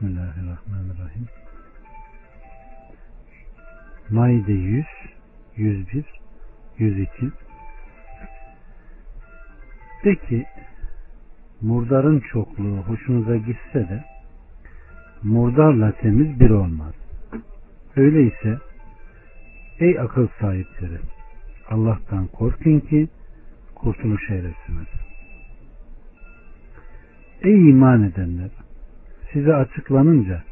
Bismillahirrahmanirrahim. Maide 100, 101, 102. De ki murdarın çokluğu hoşunuza gitse de murdarla temiz bir olmaz. Öyleyse ey akıl sahipleri Allah'tan korkun ki kurtuluş eresiniz. Ey iman edenler size açıklanınca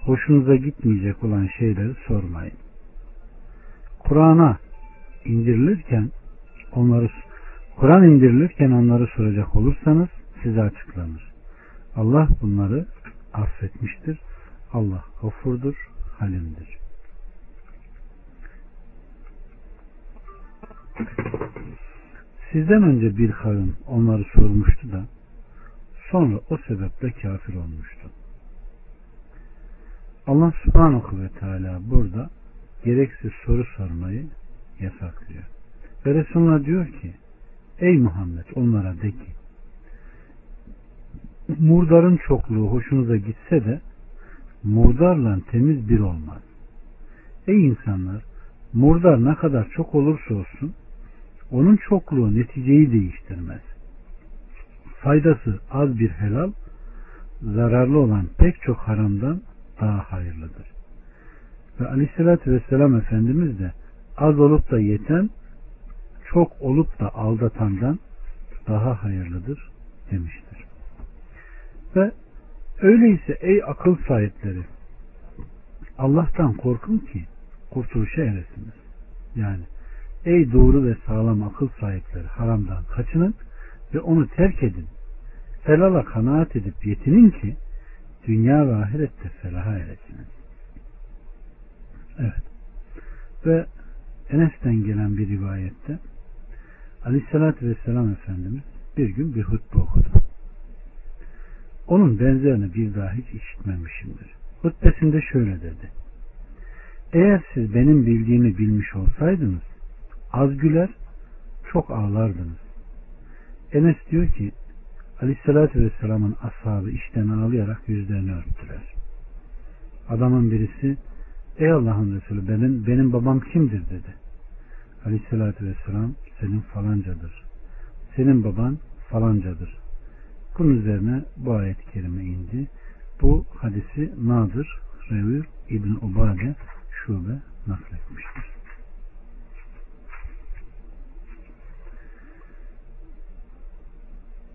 hoşunuza gitmeyecek olan şeyleri sormayın. Kur'an'a indirilirken onları Kur'an indirilirken onları soracak olursanız size açıklanır. Allah bunları affetmiştir. Allah gafurdur, halimdir. Sizden önce bir kavim onları sormuştu da sonra o sebeple kafir olmuştu. Allah subhanahu ve teala burada gereksiz soru sormayı yasaklıyor. Ve Resulullah diyor ki Ey Muhammed onlara de ki murdarın çokluğu hoşunuza gitse de murdarla temiz bir olmaz. Ey insanlar murdar ne kadar çok olursa olsun onun çokluğu neticeyi değiştirmez. Faydası az bir helal zararlı olan pek çok haramdan daha hayırlıdır. Ve aleyhissalatü vesselam Efendimiz de az olup da yeten çok olup da aldatandan daha hayırlıdır demiştir. Ve öyleyse ey akıl sahipleri Allah'tan korkun ki kurtuluşa eresiniz. Yani ey doğru ve sağlam akıl sahipleri haramdan kaçının ve onu terk edin. Helala kanaat edip yetinin ki dünya ve ahirette felaha eresiniz. Evet. Ve Enes'ten gelen bir rivayette Aleyhisselatü Vesselam Efendimiz bir gün bir hutbe okudu. Onun benzerini bir daha hiç işitmemişimdir. Hutbesinde şöyle dedi. Eğer siz benim bildiğimi bilmiş olsaydınız az güler çok ağlardınız. Enes diyor ki Aleyhisselatü Vesselam'ın ashabı işten ağlayarak yüzlerini örttüler. Adamın birisi Ey Allah'ın Resulü benim, benim babam kimdir dedi. Aleyhisselatü Vesselam senin falancadır. Senin baban falancadır. Bunun üzerine bu ayet-i kerime indi. Bu hadisi Nadir Revir İbn Ubade şube nakletmiştir.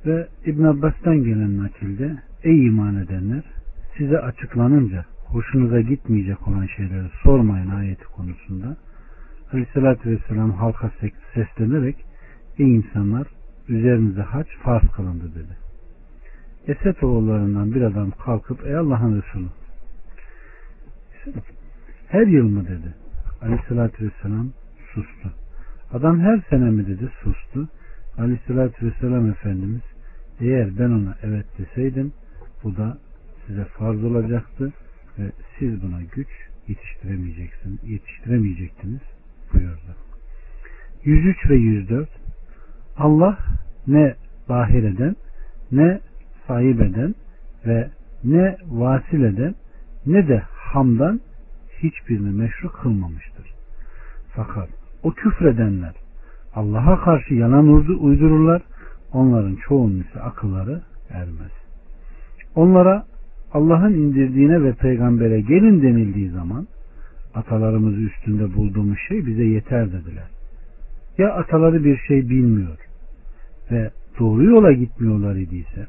Ve İbn Abbas'tan gelen nakilde Ey iman edenler size açıklanınca hoşunuza gitmeyecek olan şeyleri sormayın ayeti konusunda Aleyhisselatü Vesselam halka seslenerek Ey insanlar üzerinize haç farz kılındı dedi. Esed oğullarından bir adam kalkıp ey Allah'ın Resulü her yıl mı dedi. Aleyhissalatü vesselam sustu. Adam her sene mi dedi sustu. Aleyhissalatü vesselam Efendimiz eğer ben ona evet deseydim bu da size farz olacaktı ve siz buna güç yetiştiremeyeceksiniz, yetiştiremeyecektiniz buyurdu. 103 ve 104 Allah ne bahir eden ne sahip eden ve ne vasil eden ne de hamdan hiçbirini meşru kılmamıştır. Fakat o küfredenler Allah'a karşı yalan uydururlar. Onların çoğunun ise akılları ermez. Onlara Allah'ın indirdiğine ve peygambere gelin denildiği zaman atalarımızı üstünde bulduğumuz şey bize yeter dediler. Ya ataları bir şey bilmiyor ve doğru yola gitmiyorlar idiyse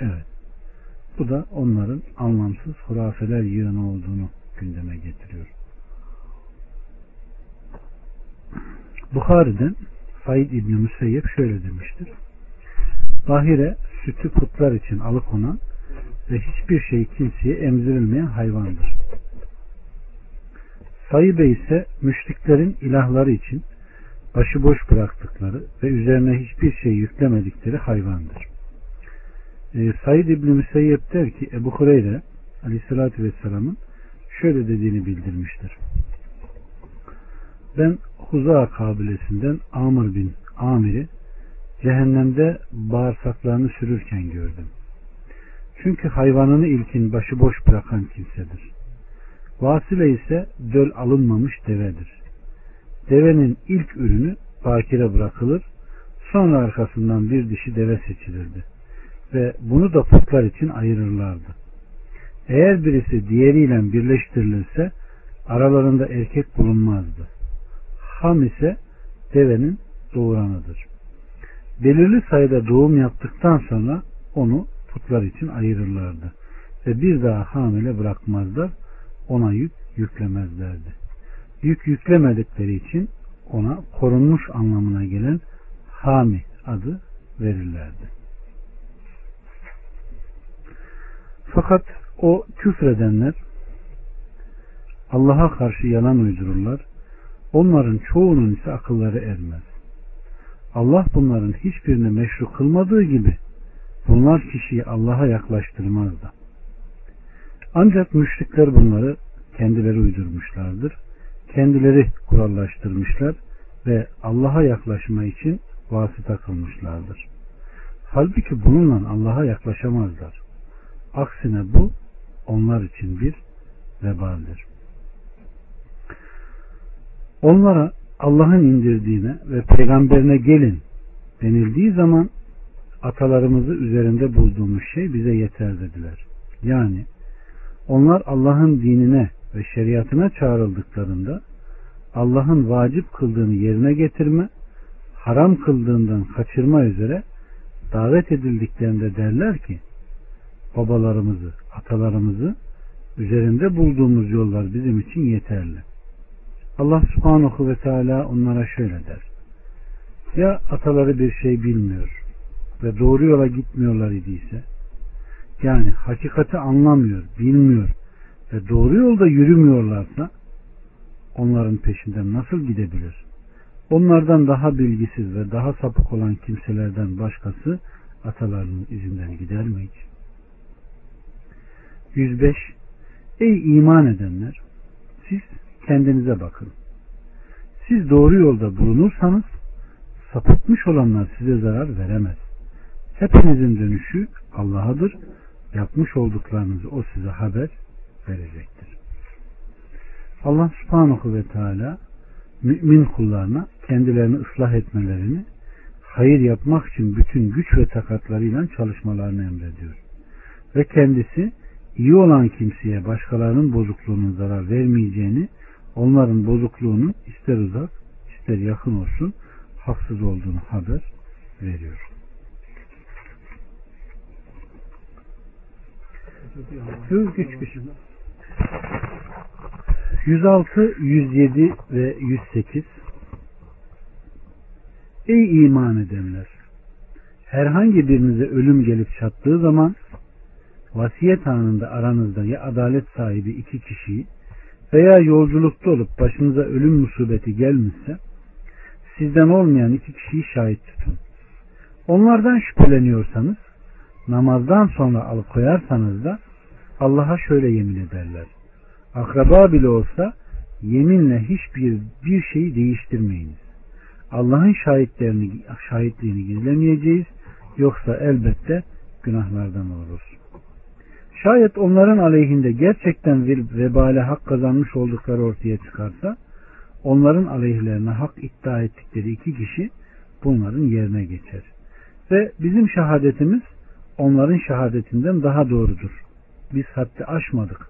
evet bu da onların anlamsız hurafeler yığını olduğunu gündeme getiriyor. Bukhari'den Said İbni Müseyyep şöyle demiştir. Bahire sütü putlar için alıkonan ve hiçbir şey kimseye emzirilmeyen hayvandır. Sayıbe ise müşriklerin ilahları için başıboş bıraktıkları ve üzerine hiçbir şey yüklemedikleri hayvandır. E, Said İbni Müseyyep der ki Ebu Hureyre Aleyhisselatü Vesselam'ın şöyle dediğini bildirmiştir. Ben Huza kabilesinden Amr bin Amir'i cehennemde bağırsaklarını sürürken gördüm. Çünkü hayvanını ilkin başıboş bırakan kimsedir. Vasile ise döl alınmamış devedir. Devenin ilk ürünü bakire bırakılır, sonra arkasından bir dişi deve seçilirdi. Ve bunu da putlar için ayırırlardı. Eğer birisi diğeriyle birleştirilirse aralarında erkek bulunmazdı. Ham ise devenin doğuranıdır. Belirli sayıda doğum yaptıktan sonra onu putlar için ayırırlardı. Ve bir daha hamile bırakmazlar. Ona yük yüklemezlerdi. Yük yüklemedikleri için ona korunmuş anlamına gelen hami adı verirlerdi. Fakat o küfredenler Allah'a karşı yalan uydururlar. Onların çoğunun ise akılları ermez. Allah bunların hiçbirini meşru kılmadığı gibi bunlar kişiyi Allah'a yaklaştırmaz da. Ancak müşrikler bunları kendileri uydurmuşlardır. Kendileri kurallaştırmışlar ve Allah'a yaklaşma için vasıta kılmışlardır. Halbuki bununla Allah'a yaklaşamazlar. Aksine bu onlar için bir vebaldir. Onlara Allah'ın indirdiğine ve peygamberine gelin denildiği zaman atalarımızı üzerinde bulduğumuz şey bize yeter dediler. Yani onlar Allah'ın dinine ve şeriatına çağrıldıklarında Allah'ın vacip kıldığını yerine getirme, haram kıldığından kaçırma üzere davet edildiklerinde derler ki babalarımızı, atalarımızı üzerinde bulduğumuz yollar bizim için yeterli. Allah subhanahu ve teala onlara şöyle der. Ya ataları bir şey bilmiyor ve doğru yola gitmiyorlar idiyse yani hakikati anlamıyor, bilmiyor ve doğru yolda yürümüyorlarsa onların peşinden nasıl gidebilir? Onlardan daha bilgisiz ve daha sapık olan kimselerden başkası atalarının izinden gider mi hiç? 105 Ey iman edenler! Siz kendinize bakın. Siz doğru yolda bulunursanız sapıtmış olanlar size zarar veremez. Hepinizin dönüşü Allah'adır. Yapmış olduklarınızı o size haber verecektir. Allah subhanahu ve teala mümin kullarına kendilerini ıslah etmelerini hayır yapmak için bütün güç ve takatlarıyla çalışmalarını emrediyor. Ve kendisi iyi olan kimseye başkalarının bozukluğunun zarar vermeyeceğini, onların bozukluğunun ister uzak ister yakın olsun haksız olduğunu haber veriyor. Güç güç. 106, 107 ve 108 Ey iman edenler! Herhangi birinize ölüm gelip çattığı zaman vasiyet anında aranızda ya adalet sahibi iki kişiyi veya yolculukta olup başınıza ölüm musibeti gelmişse sizden olmayan iki kişiyi şahit tutun. Onlardan şüpheleniyorsanız namazdan sonra alıkoyarsanız da Allah'a şöyle yemin ederler. Akraba bile olsa yeminle hiçbir bir şeyi değiştirmeyiniz. Allah'ın şahitlerini şahitliğini gizlemeyeceğiz yoksa elbette günahlardan oluruz. Şayet onların aleyhinde gerçekten bir vebale hak kazanmış oldukları ortaya çıkarsa onların aleyhlerine hak iddia ettikleri iki kişi bunların yerine geçer. Ve bizim şehadetimiz onların şehadetinden daha doğrudur. Biz haddi aşmadık.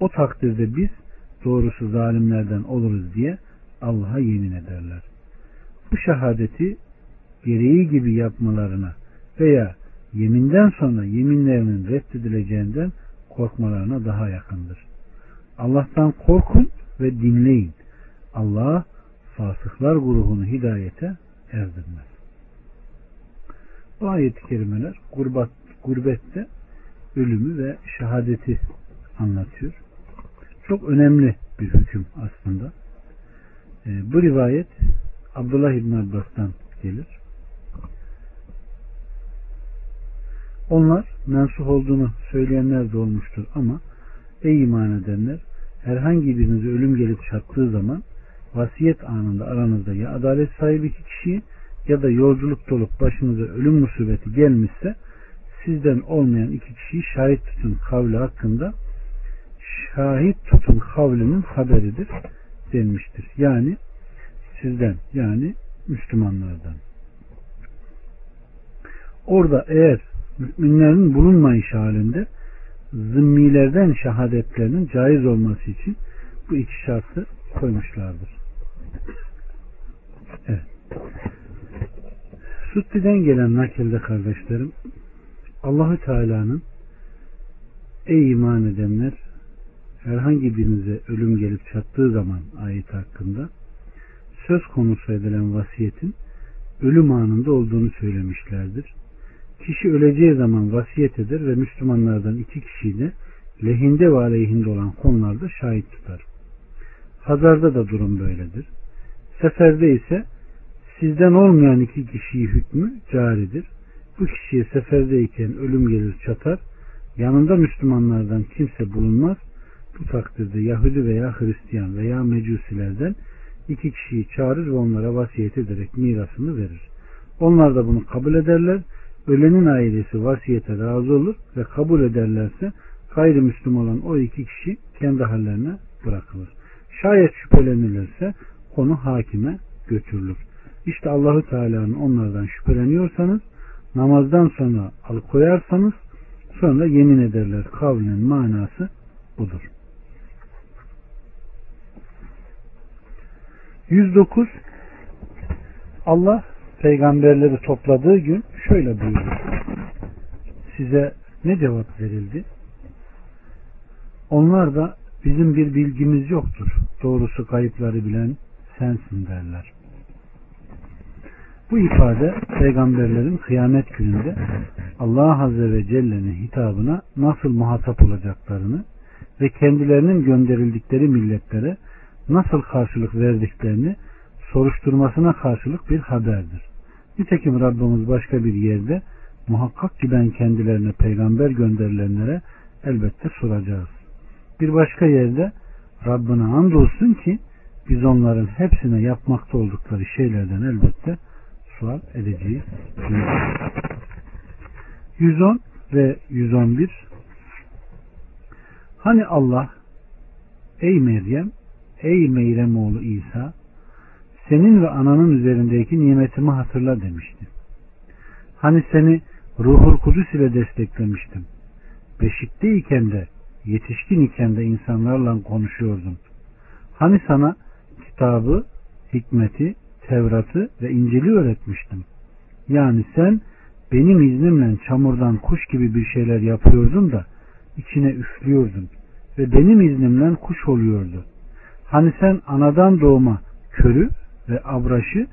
O takdirde biz doğrusu zalimlerden oluruz diye Allah'a yemin ederler. Bu şehadeti gereği gibi yapmalarına veya yeminden sonra yeminlerinin reddedileceğinden korkmalarına daha yakındır. Allah'tan korkun ve dinleyin. Allah fasıklar grubunu hidayete erdirmez. Bu ayet-i kerimeler gurbat, gurbette ölümü ve şehadeti anlatıyor. Çok önemli bir hüküm aslında. E, bu rivayet Abdullah İbn Abbas'tan gelir. Onlar mensuh olduğunu söyleyenler de olmuştur ama ey iman edenler herhangi birinize ölüm gelip çattığı zaman vasiyet anında aranızda ya adalet sahibi iki kişi ya da yolculuk olup başınıza ölüm musibeti gelmişse sizden olmayan iki kişiyi şahit tutun kavli hakkında şahit tutun kavlinin haberidir denmiştir. Yani sizden yani Müslümanlardan. Orada eğer müminlerin bulunmayış halinde zımmilerden şehadetlerinin caiz olması için bu iki şartı koymuşlardır. Evet. Sutti'den gelen nakilde kardeşlerim Allahü Teala'nın ey iman edenler herhangi birinize ölüm gelip çattığı zaman ayet hakkında söz konusu edilen vasiyetin ölüm anında olduğunu söylemişlerdir. Kişi öleceği zaman vasiyet eder ve Müslümanlardan iki kişiyi de lehinde ve aleyhinde olan konularda şahit tutar. Hazarda da durum böyledir. Seferde ise sizden olmayan iki kişiyi hükmü caridir. Bu kişiye seferdeyken ölüm gelir çatar. Yanında Müslümanlardan kimse bulunmaz. Bu takdirde Yahudi veya Hristiyan veya Mecusilerden iki kişiyi çağırır ve onlara vasiyet ederek mirasını verir. Onlar da bunu kabul ederler. Ölenin ailesi vasiyete razı olur ve kabul ederlerse gayrimüslim olan o iki kişi kendi hallerine bırakılır. Şayet şüphelenilirse konu hakime götürülür. İşte Allahü Teala'nın onlardan şüpheleniyorsanız namazdan sonra alıkoyarsanız sonra yemin ederler kavlinin manası budur. 109 Allah peygamberleri topladığı gün şöyle buyurdu. Size ne cevap verildi? Onlar da bizim bir bilgimiz yoktur. Doğrusu kayıpları bilen sensin derler. Bu ifade peygamberlerin kıyamet gününde Allah Azze ve Celle'nin hitabına nasıl muhatap olacaklarını ve kendilerinin gönderildikleri milletlere nasıl karşılık verdiklerini soruşturmasına karşılık bir haberdir. Nitekim Rabbimiz başka bir yerde muhakkak ki ben kendilerine peygamber gönderilenlere elbette soracağız. Bir başka yerde Rabbine andolsun ki biz onların hepsine yapmakta oldukları şeylerden elbette sual edeceğiz. 110 ve 111 Hani Allah ey Meryem ey Meyrem oğlu İsa senin ve ananın üzerindeki nimetimi hatırla demişti. Hani seni ruhul kudüs ile desteklemiştim. Beşikteyken de yetişkin iken de insanlarla konuşuyordun. Hani sana kitabı, hikmeti, Tevrat'ı ve İncil'i öğretmiştim. Yani sen benim iznimle çamurdan kuş gibi bir şeyler yapıyordun da içine üflüyordun ve benim iznimle kuş oluyordu. Hani sen anadan doğma körü ve abraşı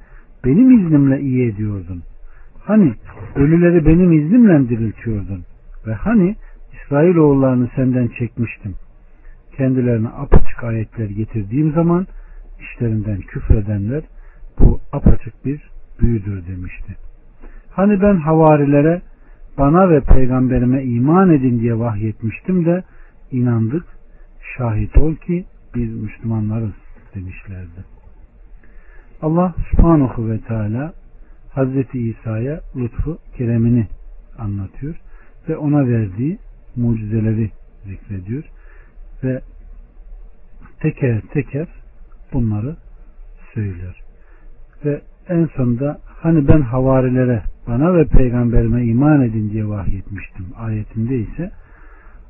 benim iznimle iyi ediyordun. Hani ölüleri benim iznimle diriltiyordun. Ve hani İsrailoğullarını senden çekmiştim. Kendilerine apaçık ayetler getirdiğim zaman işlerinden küfredenler bu apaçık bir büyüdür demişti. Hani ben havarilere bana ve peygamberime iman edin diye vahyetmiştim de inandık. Şahit ol ki biz Müslümanlarız demişlerdi. Allah subhanahu ve teala Hazreti İsa'ya lütfu keremini anlatıyor ve ona verdiği mucizeleri zikrediyor ve teker teker bunları söylüyor. Ve en sonunda hani ben havarilere bana ve peygamberime iman edin diye vahyetmiştim ayetinde ise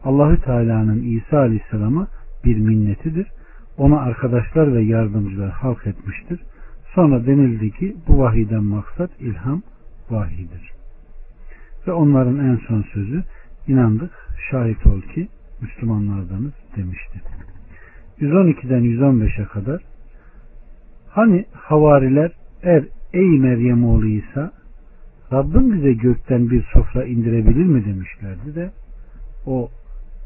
Allahü Teala'nın İsa Aleyhisselam'a bir minnetidir. Ona arkadaşlar ve yardımcılar halk etmiştir. Sonra denildi ki bu vahiden maksat ilham vahidir. Ve onların en son sözü inandık şahit ol ki Müslümanlardanız demişti. 112'den 115'e kadar hani havariler er ey Meryem oğlu İsa Rabbim bize gökten bir sofra indirebilir mi demişlerdi de o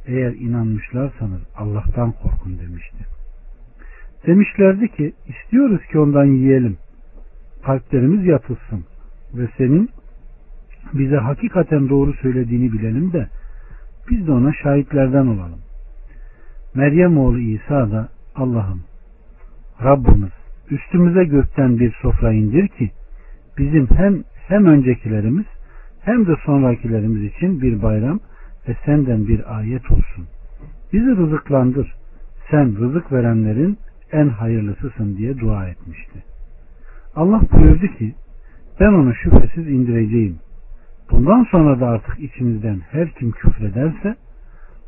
eğer inanmışlarsanız Allah'tan korkun demişti. Demişlerdi ki istiyoruz ki ondan yiyelim. Kalplerimiz yatılsın ve senin bize hakikaten doğru söylediğini bilelim de biz de ona şahitlerden olalım. Meryem oğlu İsa da Allah'ım Rabbimiz üstümüze gökten bir sofra indir ki bizim hem hem öncekilerimiz hem de sonrakilerimiz için bir bayram ve senden bir ayet olsun. Bizi rızıklandır. Sen rızık verenlerin en hayırlısısın diye dua etmişti. Allah buyurdu ki ben onu şüphesiz indireceğim. Bundan sonra da artık içimizden her kim küfrederse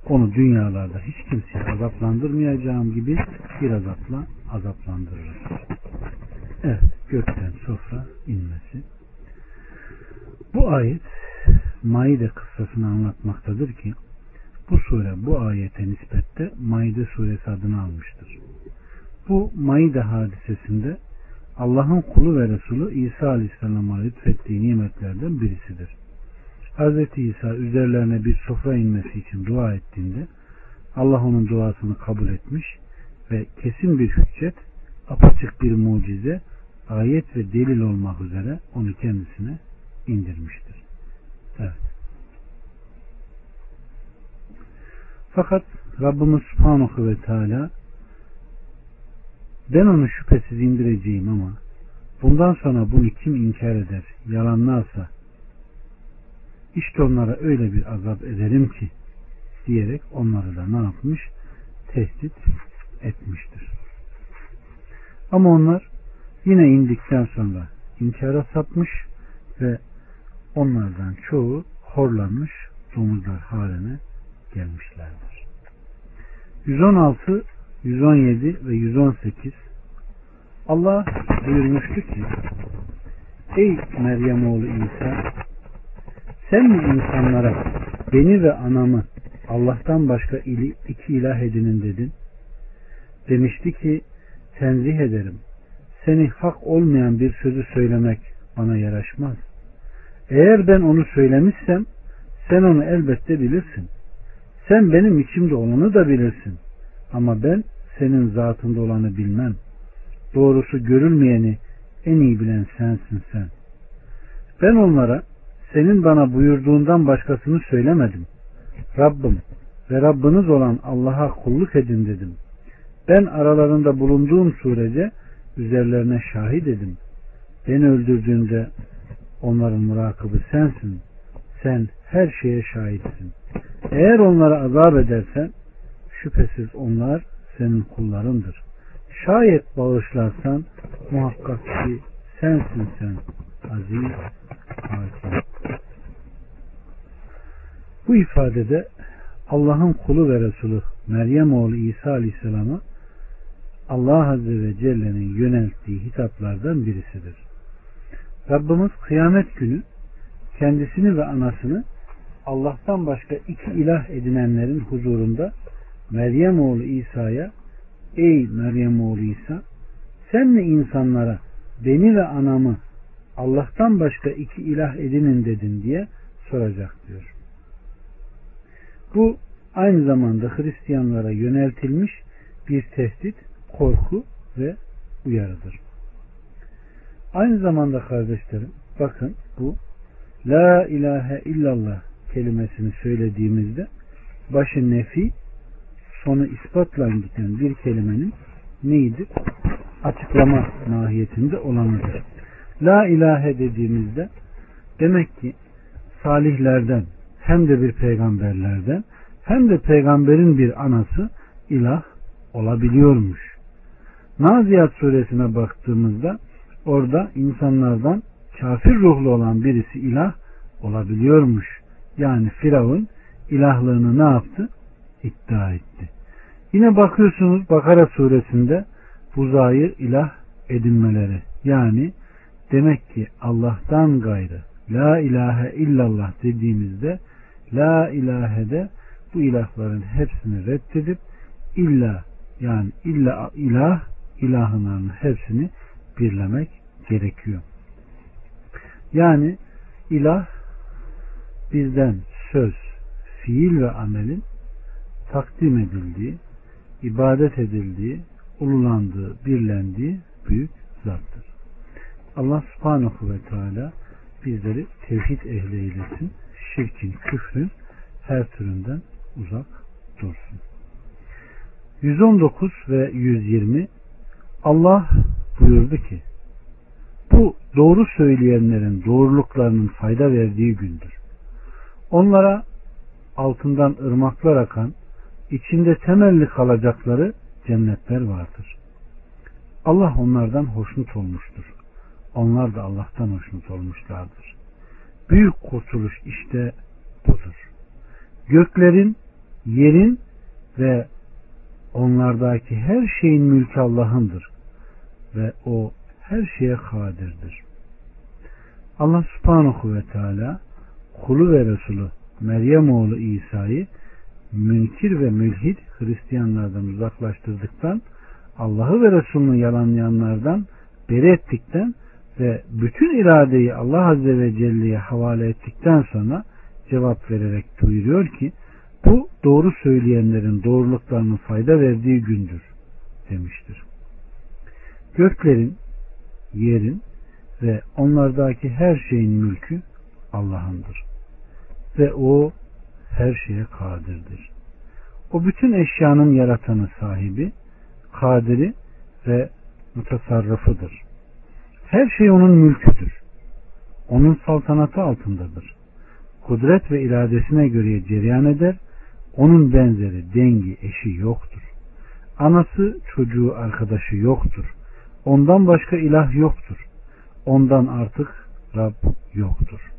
onu dünyalarda hiç kimseye azaplandırmayacağım gibi bir azapla azaplandırırız. Evet, gökten sofra inmesi. Bu ayet Maide kıssasını anlatmaktadır ki bu sure bu ayete nispette Maide suresi adını almıştır. Bu Maide hadisesinde Allah'ın kulu ve Resulü İsa Aleyhisselam'a lütfettiği nimetlerden birisidir. Hz. İsa üzerlerine bir sofra inmesi için dua ettiğinde Allah onun duasını kabul etmiş ve kesin bir hüccet, apaçık bir mucize, ayet ve delil olmak üzere onu kendisine indirmiştir. Evet. Fakat Rabbimiz Subhanahu ve Teala ben onu şüphesiz indireceğim ama bundan sonra bunu kim inkar eder, yalanlarsa işte onlara öyle bir azap ederim ki diyerek onları da ne yapmış? Tehdit etmiştir. Ama onlar yine indikten sonra inkara sapmış ve onlardan çoğu horlanmış domuzlar haline gelmişlerdir. 116, 117 ve 118 Allah buyurmuştu ki Ey Meryem oğlu İsa sen mi insanlara beni ve anamı Allah'tan başka iki ilah edinin dedin? Demişti ki tenzih ederim. Seni hak olmayan bir sözü söylemek bana yaraşmaz. Eğer ben onu söylemişsem sen onu elbette bilirsin. Sen benim içimde olanı da bilirsin. Ama ben senin zatında olanı bilmem. Doğrusu görülmeyeni en iyi bilen sensin sen. Ben onlara senin bana buyurduğundan başkasını söylemedim. Rabbim ve Rabbiniz olan Allah'a kulluk edin dedim. Ben aralarında bulunduğum sürece üzerlerine şahit edim. Beni öldürdüğünde onların murakabı sensin. Sen her şeye şahitsin. Eğer onlara azap edersen şüphesiz onlar senin kullarındır. Şayet bağışlarsan muhakkak ki sensin sen aziz hakim. Bu ifadede Allah'ın kulu ve Resulü Meryem oğlu İsa Aleyhisselam'a Allah Azze ve Celle'nin yönelttiği hitaplardan birisidir. Rabbimiz kıyamet günü kendisini ve anasını Allah'tan başka iki ilah edinenlerin huzurunda Meryem oğlu İsa'ya Ey Meryem oğlu İsa sen mi insanlara beni ve anamı Allah'tan başka iki ilah edinin dedin diye soracak diyor. Bu aynı zamanda Hristiyanlara yöneltilmiş bir tehdit, korku ve uyarıdır. Aynı zamanda kardeşlerim bakın bu La ilahe illallah kelimesini söylediğimizde başı nefi sonu ispatla giden bir kelimenin neydi? Açıklama mahiyetinde olanıdır. La ilahe dediğimizde demek ki salihlerden hem de bir peygamberlerden hem de peygamberin bir anası ilah olabiliyormuş. Naziyat suresine baktığımızda orada insanlardan kafir ruhlu olan birisi ilah olabiliyormuş. Yani Firavun ilahlığını ne yaptı? İddia etti. Yine bakıyorsunuz Bakara suresinde buzayı ilah edinmeleri. Yani demek ki Allah'tan gayrı La ilahe illallah dediğimizde La ilahe de bu ilahların hepsini reddedip illa yani illa ilah ilahının hepsini birlemek gerekiyor. Yani ilah bizden söz, fiil ve amelin takdim edildiği, ibadet edildiği, ululandığı, birlendiği büyük zattır. Allah subhanahu ve teala bizleri tevhid ehli eylesin. Şirkin, küfrün her türünden uzak dursun. 119 ve 120 Allah buyurdu ki bu doğru söyleyenlerin doğruluklarının fayda verdiği gündür. Onlara altından ırmaklar akan, içinde temelli kalacakları cennetler vardır. Allah onlardan hoşnut olmuştur. Onlar da Allah'tan hoşnut olmuşlardır. Büyük kurtuluş işte budur. Göklerin, yerin ve onlardaki her şeyin mülkü Allah'ındır ve o her şeye kadirdir. Allah subhanahu ve teala kulu ve Resulü Meryem oğlu İsa'yı münkir ve mülhid Hristiyanlardan uzaklaştırdıktan Allah'ı ve Resulünü yalanlayanlardan beri ettikten ve bütün iradeyi Allah Azze ve Celle'ye havale ettikten sonra cevap vererek buyuruyor ki bu doğru söyleyenlerin doğruluklarının fayda verdiği gündür demiştir. Göklerin, yerin ve onlardaki her şeyin mülkü Allah'ındır. Ve o her şeye kadirdir. O bütün eşyanın yaratanı sahibi, kadiri ve mutasarrıfıdır. Her şey onun mülküdür. Onun saltanatı altındadır. Kudret ve iradesine göre cereyan eder. Onun benzeri, dengi, eşi yoktur. Anası, çocuğu, arkadaşı yoktur. Ondan başka ilah yoktur. Ondan artık Rab yoktur.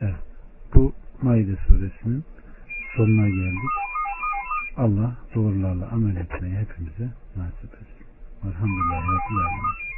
Evet. Maide suresinin sonuna geldik. Allah doğrularla amel etmeyi hepimize nasip etsin. Elhamdülillah.